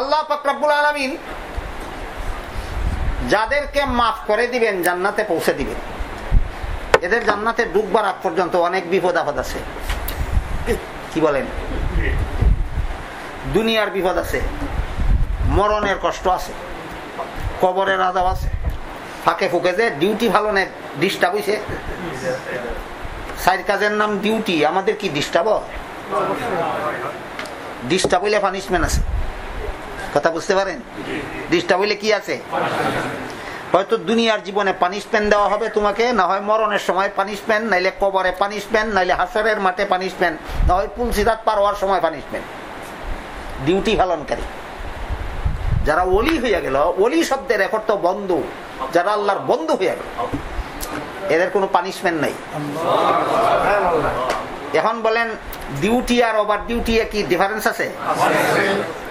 আল্লাহ আলমিন যাদেরকে মাফ করে দিবেন, জান্নাতে পৌঁছে দিবেন। এদের জান্নাতে ডুববার আগ পর্যন্ত অনেক বিপদ আপদ আছে। কি বলেন? দুনিয়ার বিপদ আছে, মরণের কষ্ট আছে, কবরের আদাব আছে। ফাঁকে ফুকে যে ডিউটি ভালো নেই ডিস্টার্ব হয়েছে সাইড কাজের নাম ডিউটি আমাদের কি ডিস্টার্ব ডিস্টার্ব হইলে পানিশমেন্ট আছে। কথা বুঝতে পারেন? ডিস্টার্ব হইলে কি আছে? হয়তো দুনিয়ার জীবনে পানিশমেন্ট দেওয়া হবে তোমাকে, না হয় মরণের সময় পানিশমেন্ট নাইলে কবরে পানিশমেন্ট নাইলে হাসারের মাঠে পানিশমেন্ট না হয় পুলসিরাত পার হওয়ার সময় পানিশমেন্ট ডিউটি পালনকারী। যারা ওলি হইয়া গেল, ওলি শব্দের রেকর্ড তো বন্ধ। যারা আল্লাহর বন্ধ হইয়া গেল। এদের কোনো পানিশমেন্ট নাই। এখন বলেন ডিউটি আর ওভার ডিউটি কি ডিফারেন্স আছে?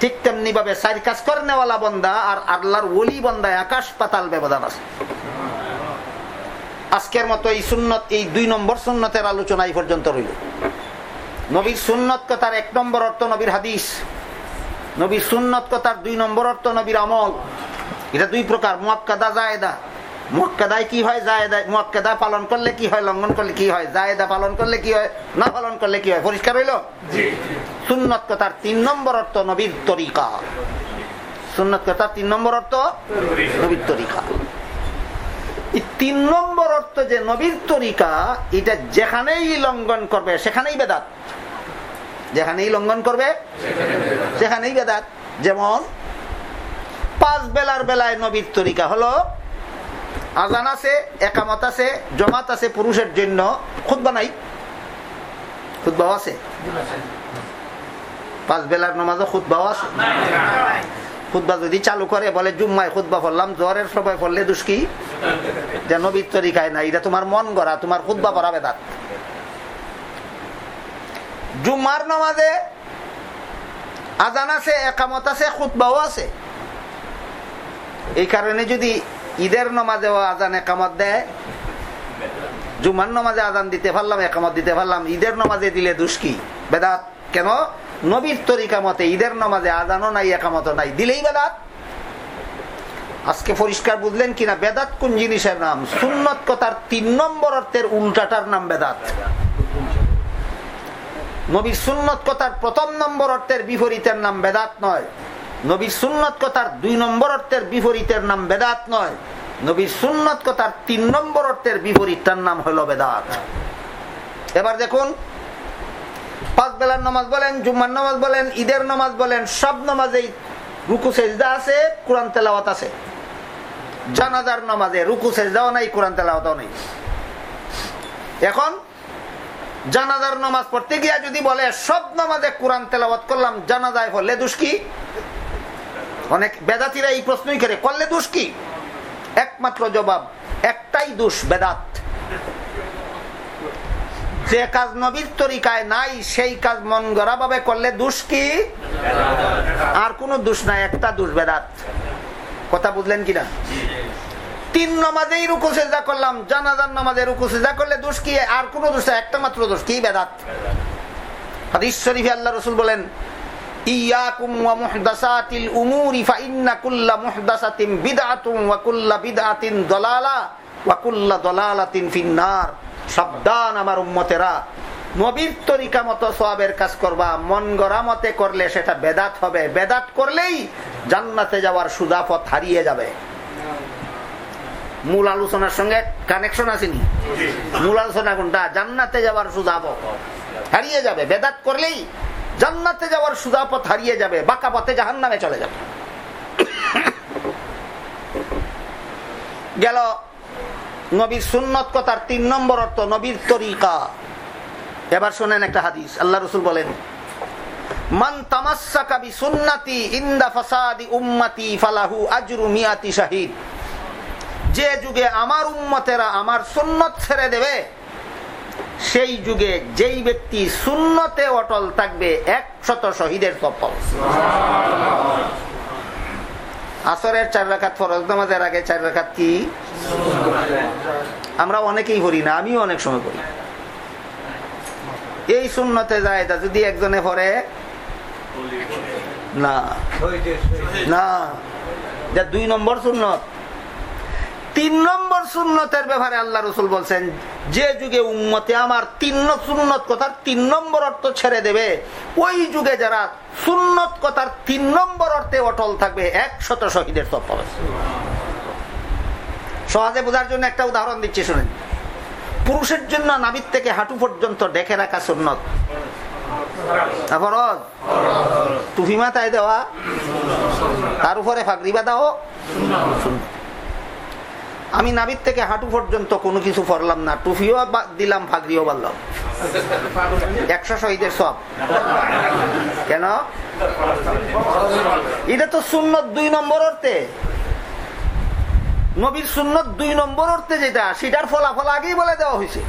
ঠিক তেমনি ভাবে সাইড কাজ করেনা বন্দা আর আল্লাহর ওলি বন্দা আকাশ পাতাল ব্যবধান আছে। আজকের মতো এই সুন্নত, এই দুই নম্বর সুন্নতের আলোচনা এই পর্যন্ত রইল। নবীর সুন্নত কথার এক নম্বর অর্থ নবীর হাদিস। নবীর সুন্নত কথার দুই নম্বর অর্থ নবীর আমল। এটা দুই প্রকার, মুয়াক্কাদা, জায়দা। মুয়াক্কাদায় কি হয়? জায়দা মুয়াক্কাদা পালন করলে কি হয়? লঙ্ঘন করলে কি হয়? জায়দা পালন করলে কি হয়? না পালন করলে কি হয়? পরিষ্কার হইল? সুন্নত কথার তিন নম্বর অর্থ নবীর তরিকা। সুন্নত কথার তিন নম্বর অর্থ নবীর তরিকা। তিন নম্বর অর্থ যে নবীর তরিকা এটা যেখানেই লঙ্ঘন করবে সেখানেই বেদাত। যেখানেই লঙ্ঘন করবে সেখানেই বেদাত। যেমন পাঁচ বেলার বেলায় নবীর তরিকা হলো আজান আছে, একামত আছে, জমাত আছে পুরুষের জন্য। খুদ্া নাই? খুদ্াও আছে? পাঁচ বেলার নমাজও আছে? যদি চালু করে, বলে জ্বরের যে না এটা তোমার মন গড়া, তোমার খুদ্া পড়া বেদাত। জুম্মার নমাজে আজান আছে, একামত আছে খুদ্াও আছে। এই কারণে যদি ঈদের নমাজেও আজান একামত দেয়। জুমার নমাজে আজান দিতে পারলাম, একামত দিতে পারলাম। ঈদের নমাজে দিলে দুষ্কি বেদাত কেন? নবীর তরিকা মতে ঈদের নমাজে আজানও নাই একামত নাই। দিলেই বেদাত। আজকে পরিষ্কার বুঝলেন কিনা? বেদাত কোন জিনিসের নাম? সুন্নত কথার তিন নম্বর অর্থের উল্টাটার নাম বেদাত। নবীর সুন্নত কথার প্রথম নম্বর অর্থের বিপরীতের নাম বেদাত নয়। নবীর সুন্নত কথার দুই নম্বর অর্থের বিপরীতের নাম বেদাত নয়। নবীর সুন্নত কথার তিন নম্বর অর্থের বিপরীতটার নাম হলো বেদাত। এবার দেখুন, পাঁচ বেলার নামাজ বলেন, জুম্মার নামাজ বলেন, ঈদের নামাজ বলেন, সব নামাজেই রুকু, সেজদা আছে, কোরআন, তেলাওয়াত আছে। জানাজার নামাজে রুকু সেজদাও নাই, কোরআন, তেলাওয়াতও নেই। এখন, জানাজার নামাজ পড়তে গিয়া যদি বলে, সব নামাজে কোরআন, তেলাওয়াত করলাম, জানাজায় পড়লে দুষ্কি অনেক বেদাতিরা এই প্রশ্নই করে, করলে দোষ কি? একমাত্র জবাব, একটাই দোষ বেদাত। যে কাজ নবীর তরিকায় নাই, সেই কাজ মন গড়া ভাবে করলে দোষ কি? আর কোন দোষ নাই, একটা দোষ বেদাত। কথা বুঝলেন কিনা তিন নমাজেই রুকু সেজা করলাম, জানাজার নামাজে রুকু সেজা করলে দোষ কি? আর কোন দোষ একটা মাত্র দোষ, কি বেদাত? হাদিস শরীফে আল্লাহ রসুল বলেন মুহদাসাতিল উমুরি ফাইন্না কুল্লা মুহদাসাতিন বিদআতুন ওয়া কুল্লা বিদআতিন দালালা ওয়া কুল্লা দালালাতিন ফিন্নার। সাবধান আমার উম্মতেরা। নবীর তরিকা মতো সওয়াবের কাজ করবা মন গড়া মতে করলে সেটা বেদাত হবে। বেদাত করলেই জান্নাতে যাওয়ার সুদাপথ হারিয়ে যাবে। মূল আলোচনার সঙ্গে কানেকশন আসেনি? মূল আলোচনা কোনটা? জান্নাতে যাওয়ার সুদাপথ হারিয়ে যাবে। বেদাত করলেই জান্নাতে যাওয়ার সুদাপথ হারিয়ে যাবে, বাঁকা পথে জাহান নামে চলে যাবে। গেল নবীর সুন্নত কথার তিন নম্বর অর্থ, নবীর তরিকা। এবার শোনেন একটা হাদিস, আল্লাহ রসুল বলেন আমার উম্মতেরা আমার সুন্নত ছেড়ে দেবে সেই যুগে যেই ব্যক্তি শূন্যতে অটল থাকবে, একশত শহীদের সফল আসরের চার রাখাত ফরজ নামাজের আগে চার রাখাত কি? আমরা অনেকেই করি না, আমিও অনেক সময় করি এই শূন্যতে যায় তা যদি একজনে পরে না। না। যা দুই নম্বর সুন্নত। তিন নম্বর সুন্নতের ব্যাপারে আল্লাহ রসুল বলছেন, যে যুগে উম্মতে আমার তিন সুন্নত কথার তিন নম্বর অর্থ ছেড়ে দেবে, ওই যুগে যারা সুন্নত কথার তিন নম্বর অর্থে অটল থাকবে, একশত শহীদের তপ সহজে বোঝার জন্য একটা উদাহরণ দিচ্ছি, শুনেন। পুরুষের জন্য নাবিদ থেকে হাঁটু পর্যন্ত ডেকে রাখা সুন্নত। ফরজ? মাথায় দেওয়া, তার উপরে ফাঁকরি বাঁধাও আমি নাবিদ থেকে হাঁটু পর্যন্ত কোনো কিছু পড়লাম না টুফিও দিলাম ফাঁকরিও বাড়লাম। একশো শহীদের সব। কেন? এটা তো সুন্নত দুই নম্বর অর্থে। নবীর সুন্নত দুই নম্বর অর্থে যেটা, সেটার ফলাফল আগেই বলে দেওয়া হয়েছে।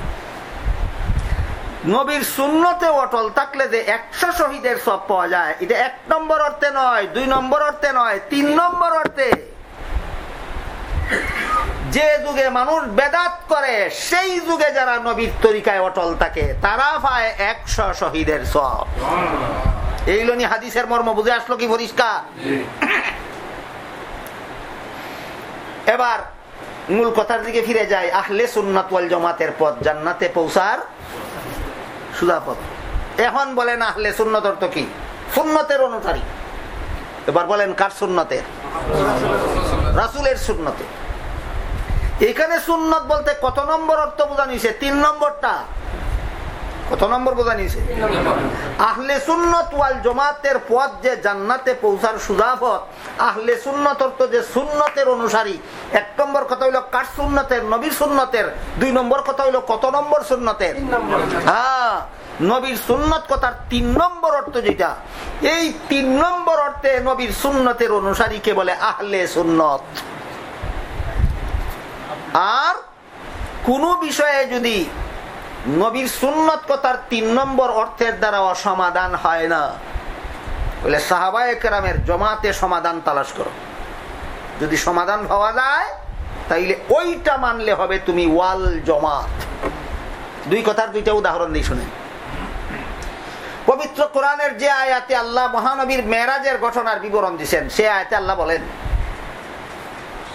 নবীর শূন্যতে অটল থাকলে যে একশো শহীদের সব পাওয়া যায়, এটা এক নম্বর অর্থে নয়, দুই নম্বর অর্থে নয়, তিন নম্বর অর্থে। যে যুগে মানুষ বেদাত করে, সেই যুগে যারা নবীর তরিকায় অটল থাকে, তারা পায় একশো শহীদের সব। এই হাদিসের মর্ম, বুঝে আসলো কি পরিষ্কার? এবার মূল কথার দিকে ফিরে যায় আহলে সুন্নাত ওয়াল জমাতের পথ, জান্নাতে পৌঁছার সুদা পথ। এখন বলেন আহলে সুন্নত অর্থ কি? সুন্নতের অনুসারী। এবার বলেন কার সুন্নতের? রাসুলের সুন্নতে। এখানে সুন্নত বলতে কত নম্বর অর্থ বোঝা নিছে তিন নম্বরটা। কত নম্বর বোঝা নিছে আহলে সুন্নত ওয়াল জমাতের পথ যে জান্নাতে পৌঁছার সুদা আহলে সুন্নত অর্থ যে সুন্নতের অনুসারী এক নম্বর কথা হইল কার সুন্নতের? নবীর সুন্নতের। দুই নম্বর কথা হইল কত নম্বর সুন্নতের? হ্যাঁ নবীর সুন্নত কথার তিন নম্বর অর্থ যেটা এই তিন নম্বর অর্থে নবীর সুন্নতের অনুসারীকে বলে আহলে সুন্নত। আর কোন বিষয়ে যদি নবীর সুন্নত কথার তিন নম্বর অর্থের দ্বারা অসমাধান হয় না, বলে সাহাবায় কেরামের জমাতে সমাধান তালাশ করো। যদি সমাধান পাওয়া যায়, তাইলে ওইটা মানলে হবে তুমি ওয়াল জমাত। দুই কথার দুইটা উদাহরণ দিয়ে শুনে পবিত্র কোরআনের যে আয়াতে আল্লাহ মহানবীর মেরাজের ঘটনার বিবরণ দিচ্ছেন সে আয়াতে আল্লাহ বলেন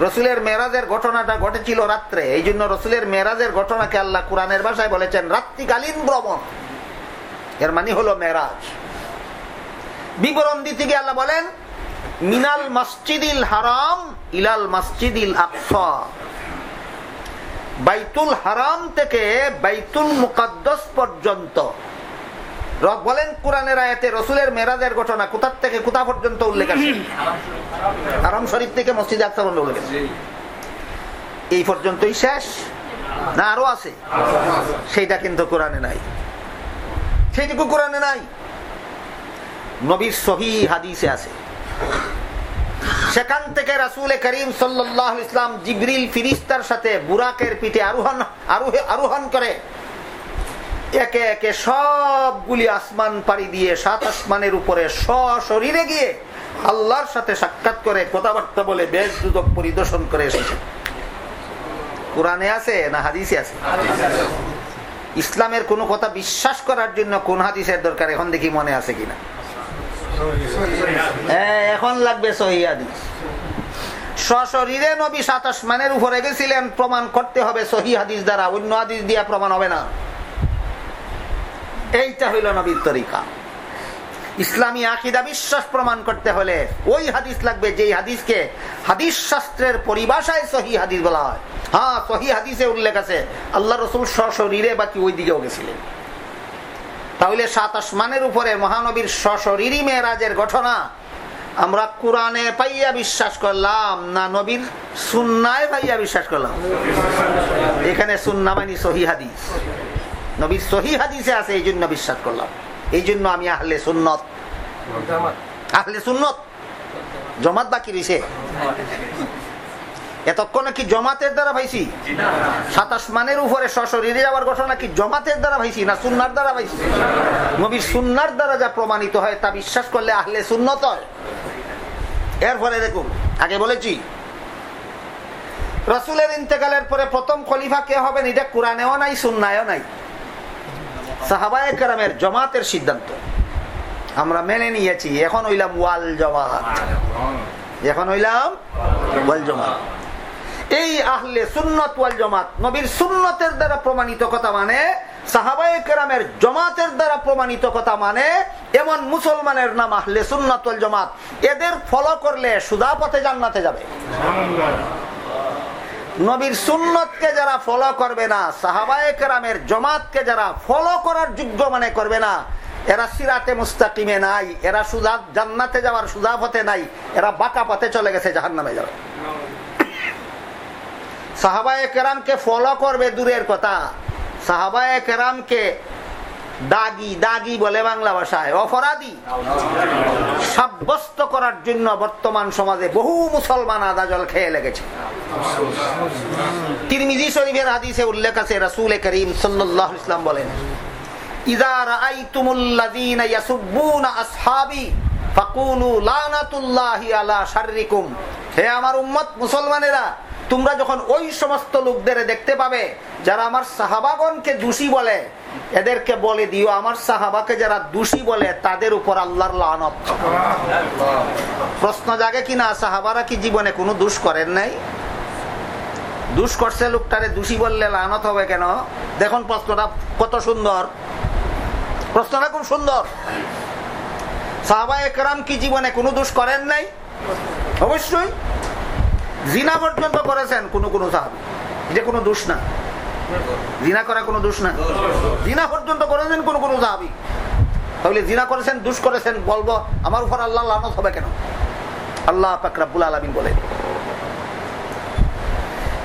রসুলের মেরাজের ঘটনাটা ঘটেছিল রাত্রে। এই জন্য রসুলের মেরাজের ঘটনাকে আল্লাহ কোরআনের ভাষায় বলেছেন রাত্রিকালীন ভ্রমণ। এর মানে হলো মেরাজ বিবরণ দিতে গিয়ে আল্লাহ বলেন, মিনাল মসজিদিল হারাম ইলাল মসজিদিল আকসা। বাইতুল হারাম থেকে বাইতুল মুকাদ্দস পর্যন্ত। রব বলেন, কোরআনের আয়াতে রসুলের মেরাজের ঘটনা কোথার থেকে কোথা পর্যন্ত উল্লেখ আছে? শরীফ থেকে মসজিদ আকসা উল্লেখ এই পর্যন্তই শেষ? না, আরও আছে? সেইটা কিন্তু কোরআনে নাই। সেইটুকু কোরআনে নাই। নবীর সহি হাদিসে আছে। সেখান থেকে রাসুল করিম সাল্লাহ ইসলাম জিবরিল ফিরিস্তার সাথে বুরাকের পিঠে আরোহণ আরোহণ করে। একে একে সবগুলি আসমান পাড়ি দিয়ে সাত আসমানের উপরে সশরীরে গিয়ে আল্লাহর সাথে সাক্ষাৎ করে কথাবার্তা বলে বেশ দুদক পরিদর্শন করে এসেছে। কোরআনে আছে না হাদিসে আছে? ইসলামের কোন কথা বিশ্বাস করার জন্য কোন হাদিসের দরকার এখন দেখি মনে আছে কিনা? এখন লাগবে সহি সশরীরে নবী সাত আসমানের উপরে গেছিলেন, প্রমাণ করতে হবে সহি হাদিস দ্বারা, অন্য হাদিস দিয়া প্রমাণ হবে না। এইটা হইল নবীর তরিকা। ইসলামী আকিদা বিশ্বাস প্রমাণ করতে হলে ওই হাদিস লাগবে, যেই হাদিসকে হাদিস শাস্ত্রের পরিভাষায় সহি হাদিস বলা হয়। হ্যাঁ সহি হাদিসে উল্লেখ আছে। আল্লাহ রসুল সশরীরে বাকি ওই দিকেও গেছিলেন। তাহলে সাত আসমানের উপরে মহানবীর সশরীরই মেয়েরাজের ঘটনা আমরা কোরআনে পাইয়া বিশ্বাস করলাম না নবীর সুন্নায় পাইয়া বিশ্বাস করলাম? এখানে সুন্না মানি সহি হাদিস। নবীর সহি হাদিসে আছে, এই জন্য বিশ্বাস করলাম। এই জন্য আমি আহলে সুন্নত। আহলে সুন্নত? জমাত বাকি রয়েছে এতক্ষণে কি জমাতের দ্বারা ভাইছি? সাতাশ মানের উপরে সশরীরে যাওয়ার ঘটনা কি জমাতের দ্বারা ভাইছি না সুন্নার দ্বারা ভাইছি? নবীর সুন্নার দ্বারা যা প্রমাণিত হয়, তা বিশ্বাস করলে আহলে সুন্নত হয়। এরপরে দেখুন, আগে বলেছি, রসুলের ইন্তেকালের পরে প্রথম খলিফা কে হবেন? এটা কোরআনেও নাই, সুন্নায়ও নাই। সাহাবায় কেরামের জমাতের সিদ্ধান্ত। আমরা মেনে নিয়েছি, এখন হইলাম ওয়াল জমাত। এখন হইলাম ওয়াল জমাত। এই আহলে সুন্নত ওয়াল জমাত, নবীর সুন্নতের দ্বারা প্রমাণিত কথা মানে সাহাবায়ে কেরামের জমাতের দ্বারা প্রমাণিত কথা মানে এমন মুসলমানের নাম আহলে সুন্নত ওয়াল জমাত। এদের ফলো করলে সুদা পথে জান্নাতে যাবে। নবীর সুন্নতকে যারা ফলো করবে না, সাহাবায়ে কেরামের জমাতকে যারা ফলো করার যোগ্য মানে করবে না, এরা সিরাতে মুস্তাকিমে নাই, এরা সুদা জান্নাতে যাওয়ার সুদা পথে নাই, এরা বাঁকা পথে চলে গেছে জাহান নামে যাবে সাহাবায় কেরামকে ফলো করবে দূরের কথা, সাহাবায় কেরামকে দাগি দাগি বলে বাংলা ভাষায়, অপরাধী। সাব্যস্ত করার জন্য বর্তমান সমাজে বহু মুসলমান আদা জল খেয়ে লেগেছে। তিরমিজি শরীফের হাদিসে উল্লেখ আছে রাসূল করিম আলাইহি ইসলাম বলেন রাআইতুমুল্লাযীনা ইয়াসুব্বুনা আসহাবি ফাকুলু লানাতুল্লাহি আলা শাররিকুম। হে আমার উম্মত মুসলমানেরা তোমরা যখন ওই সমস্ত লোকদের দেখতে পাবে যারা আমার সাহাবাগণকে দোষী বলে এদেরকে বলে দিও আমার সাহাবাকে যারা দোষী বলে তাদের উপর আল্লাহর লানত। প্রশ্ন জাগে কিনা সাহাবারা কি জীবনে কোনো দোষ করেন নাই? দুষ করছে লোকটারে দোষী বললে লানত হবে কেন? দেখুন প্রশ্নটা কত সুন্দর। প্রশ্নটা খুব সুন্দর। সাহাবা একরাম কি জীবনে কোনো দোষ করেন নাই? অবশ্যই। জিনা পর্যন্ত করেছেন কোনো কোন সাহাবি। এটা কোনো দোষ না। জিনা করা কোনো দোষ না। জিনা পর্যন্ত করেছেন কোন কোন সাহাবি। তাহলে জিনা করেছেন, দুষ করেছেন, বলব, আমার উপর আল্লাহ লানত হবে কেন? আল্লাহ পাকরাবুল আলমিন বলে।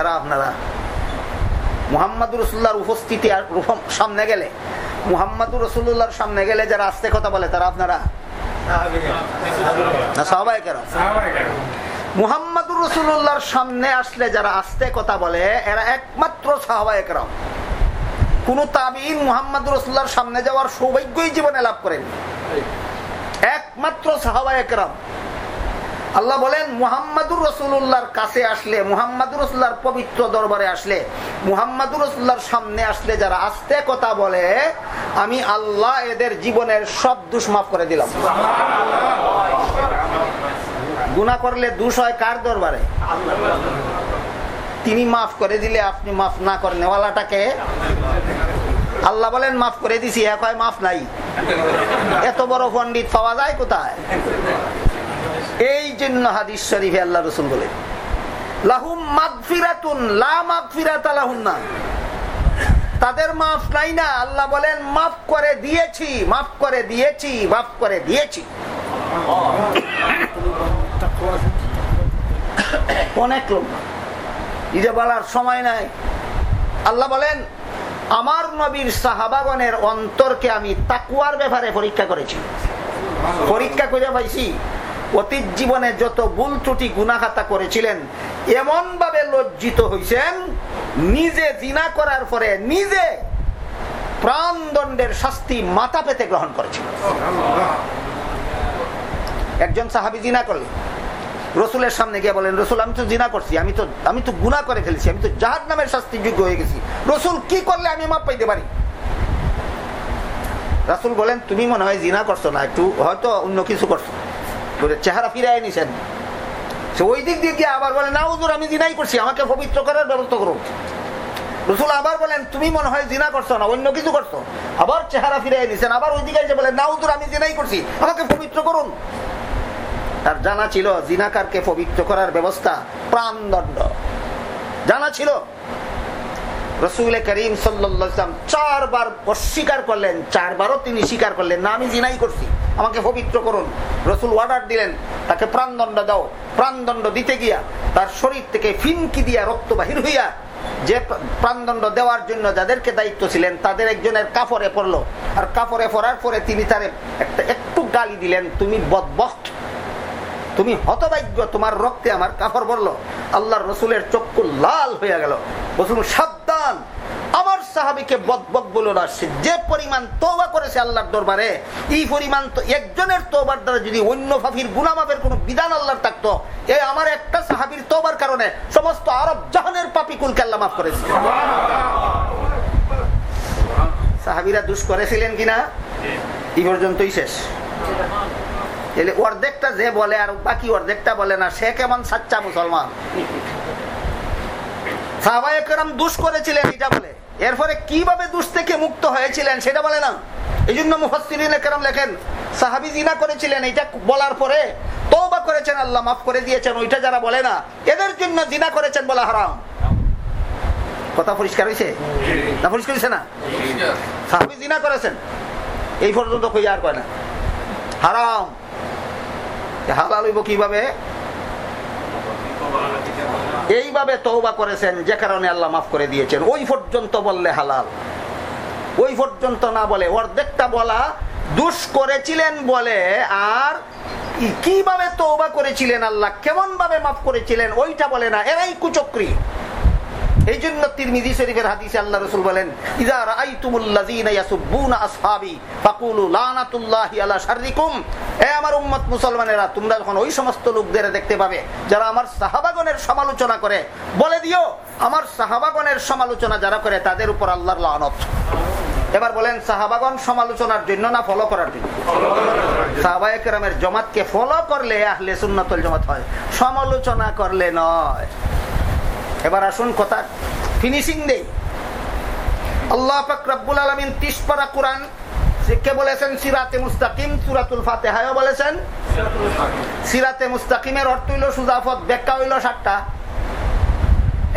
এরা আপনারা মুহাম্মাদুর রসুল্লাহর উপস্থিতি সামনে গেলে, মুহাম্মাদুর রসুল্লাহর সামনে গেলে যারা আস্তে কথা বলে, তারা আপনারা সবাই কেন সামনে আসলে যারা আসতে কথা বলে, এরা একমাত্র সাহবায় কেরাম কোন তাবিন মুহাম্মাদুর রসুল্লাহর সামনে যাওয়ার সৌভাগ্যই জীবনে লাভ করেন। একমাত্র সাহবায় কেরাম আল্লাহ বলেন, মুহাম্মাদুর রসুল্লাহর কাছে আসলে, মুহাম্মাদুর রসুল্লাহর পবিত্র দরবারে আসলে, মুহাম্মাদুর রসুল্লাহর সামনে আসলে যারা আস্তে কথা বলে, আমি আল্লাহ এদের জীবনের সব দুষ মাফ করে দিলাম। গুণা করলে দুষ হয় কার দরবারে? তিনি মাফ করে দিলে আপনি মাফ না করেন নেওয়ালাটাকে আল্লাহ বলেন, মাফ করে দিছি, এক হয় মাফ নাই। এত বড় পন্ডিত পাওয়া যায় কোথায়? এই জন্য হাদিস শরীফে আল্লাহ রসুল বলেন তাদের মাফ নাই না, আল্লাহ বলেন, মাফ করে দিয়েছি, মাফ করে দিয়েছি, মাফ করে দিয়েছি। অনেক বলার সময় নাই। আল্লাহ বলেন, আমার নবীর সাহাবাগনের অন্তরকে আমি তাকুয়ার ব্যাপারে পরীক্ষা করেছি। পরীক্ষা করে পাইছি অতীত জীবনে যত ভুল ত্রুটি গুনাখাতা করেছিলেন এমন ভাবে লজ্জিত হয়েছেন নিজে জিনা করার পরে নিজে প্রাণদণ্ডের শাস্তি মাথা পেতে গ্রহণ করেছিল। একজন সাহাবি জিনা করলেন। রসুলের সামনে গিয়ে বলেন, রসুল, আমি তো জিনা করছি, আমি তো আমি তো গুণা করে ফেলেছি, আমি তো জাহাজ নামের শাস্তি যোগ্য হয়ে গেছি। রসুল, কি করলে আমি মাপ পাইতে পারি? রাসুল বলেন, তুমি মনে হয় জিনা করছ না, একটু হয়তো অন্য কিছু করছ। চেহারা ফিরাই নিছেন। সে ওই দিক দিয়ে গিয়ে আবার বলে, না হুজুর, আমি জিনাই করছি, আমাকে পবিত্র করার ব্যবস্থা করুন। রসুল আবার বলেন, তুমি মনে হয় জিনা করছ না, অন্য কিছু করছ। আবার চেহারা ফিরে নিছেন, আবার ওই দিকে বলেন না হুজুর, আমি জিনাই করছি, আমাকে পবিত্র করুন। তার জানা ছিল, জিনাকারকে পবিত্র করার ব্যবস্থা প্রাণদণ্ড। জানা ছিল রসুল করিম সাল্লাম চারবার অস্বীকার করলেন, চারবারও তিনি স্বীকার করলেন না, আমি জিনাই করছি। আমাকে পবিত্র করুন। রসুল অর্ডার দিলেন, তাকে প্রাণদণ্ড দাও। প্রাণদণ্ড দিতে গিয়া তার শরীর থেকে ফিনকি দিয়া রক্ত বাহির হইয়া যে প্রাণদণ্ড দেওয়ার জন্য যাদেরকে দায়িত্ব ছিলেন, তাদের একজনের কাপড়ে পড়ল। আর কাপড়ে পড়ার পরে তিনি তার একটা একটু গালি দিলেন, তুমি বদবস্ত তুমি হতভাগ্য, তোমার রক্তে আমার কাপড় বলল আল্লাহর রসুলের চক্ষু লাল হয়ে গেল। রসুল আমার সাহাবিকে বকবক বলো সে যে পরিমাণ তোবা করেছে আল্লাহর দরবারে, এই পরিমাণ তো একজনের তোবার দ্বারা যদি অন্য ফাফির গুনামাপের কোন বিধান আল্লাহর থাকতো, এ আমার একটা সাহাবির তোবার কারণে সমস্ত আরব জাহানের পাপি কুলকে আল্লাহ মাফ করেছে। সাহাবিরা দুষ করেছিলেন কিনা, এই পর্যন্তই শেষ। এলে অর্ধেকটা যে বলে আর বাকি অর্ধেকটা বলে না, সে কেমন সাচ্চা মুসলমান? সাহবায়াম দুষ করেছিলেন এটা বলে। এরপরে কীভাবে দুষ থেকে মুক্ত হয়েছিলেন সেটা বলে না। এই জন্য মুফাসিরাম লেখেন, সাহাবি জিনা করেছিলেন এটা বলার পরে তৌবা করেছেন, আল্লাহ মাফ করে দিয়েছেন, ওইটা যারা বলে না, এদের জন্য জিনা করেছেন বলা হারাম। কথা পরিষ্কার হয়েছে না পরিষ্কার হয়েছে না? সাহাবি জিনা করেছেন, এই পর্যন্ত কই আর কয় না? হারাম। হালাল হইব কীভাবে? এইভাবে তৌবা করেছেন, যে কারণে আল্লাহ মাফ করে দিয়েছেন। ওই পর্যন্ত বললে হালাল। ওই পর্যন্ত না বলে, অর্ধেকটা বলা, দুষ করেছিলেন বলে আর কীভাবে তৌবা করেছিলেন আল্লাহ কেমন ভাবে মাফ করেছিলেন, ওইটা বলে না। এরাই কুচক্রী। এই জন্য তিরমিজি শরীফের হাদিসে আল্লাহ রসুল বলেন ইজা বলে দিও, আমার সমালোচনা যারা করে, তাদের উপর আল্লাহর এবার বলেন সাহাবাগন সমালোচনার জন্য না ফলো করার জন্য? সাহাবাহামের জমাতকে ফলো করলে আহলে সুন্নতল জমাত হয়, সমালোচনা করলে নয়। এবার আসুন কথা ফিনিশিং দেই আল্লাহ পাক রব্বুল কে বলেছেন, সিরাতে মুস্তাকিম বলেছেন। সিরাতে মুস্তাকিমের অর্থ হইল ব্যাখ্যা হইল সাতটা।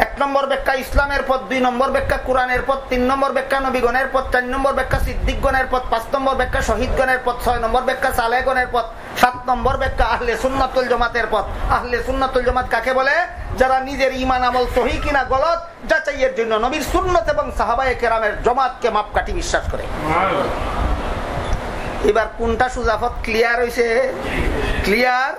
এক নম্বর ব্যাখ্যা ইসলামের পথ, দুই নম্বর ব্যাখ্যা কোরআনের পথ, তিন নম্বর ব্যাখ্যা নবীগণের পথ, চার নম্বর ব্যাখ্যা সিদ্দিকগণের পথ, পাঁচ নম্বর ব্যাখ্যা শহীদগণের পথ, ছয় নম্বর ব্যাখ্যা সালেগণের পথ, সাত নম্বর ব্যাখ্যা আহলে সুন্নাতুল জমাতের পথ। আহলে সুন্নাতুল জমাত কাকে বলে? যারা নিজের ইমান আমল সহি কিনা গলত যাচাইয়ের জন্য নবীর সুন্নত এবং সাহাবায় কেরামের জমাতকে মাপকাঠি বিশ্বাস করে। এবার কোনটা সুজাফত ক্লিয়ার হয়েছে ক্লিয়ার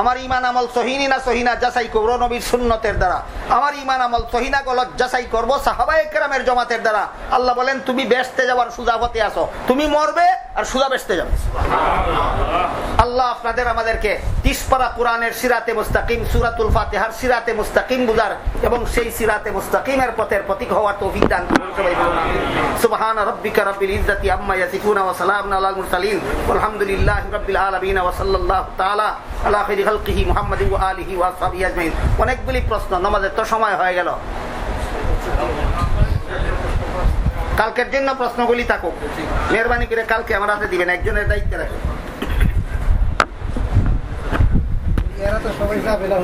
আমার ইমান আমল সহিনী না সহিনা যাচাই করব নবীর সুন্নতের দ্বারা। আমার ইমান আমল সহিনা গলত যাচাই করব সাহাবায়ে কেরামের জমাতের দ্বারা। আল্লাহ বলেন, তুমি বেসতে যাবার সুজাফতে আসো। তুমি মরবে আর সুজা বেসতে যাবে। আল্লাহ আপনাদের আমাদেরকে তিসপাড়া কোরআনের সিরাতে মুস্তাকিম, সুরাতুল ফাতেহার সিরাতে মুস্তাকিম বুঝার এবং সেই সিরাতে মুস্তাকিমের পথের প্রতীক হওয়ার তৌফিক দান করুন সবাই। বলুন সুবহান রাব্বিকা রাব্বিল ইজ্জাতি আম্মা ইয়াসিফুন ওয়া সালামুন আলাল মুরসালিন। আলহামদুলিল্লাহি রাব্বিল আলামিন। ওয়া সাল্লাল্লাহু তাআলা অনেকগুলি প্রশ্ন, নামাজের তো সময় হয়ে গেল। কালকের জন্য প্রশ্নগুলি থাকুক। মেহরবানি করে কালকে আমার হাতে দিবেন, একজনের দায়িত্বে রাখেন। এরা তো সবাই যাবে না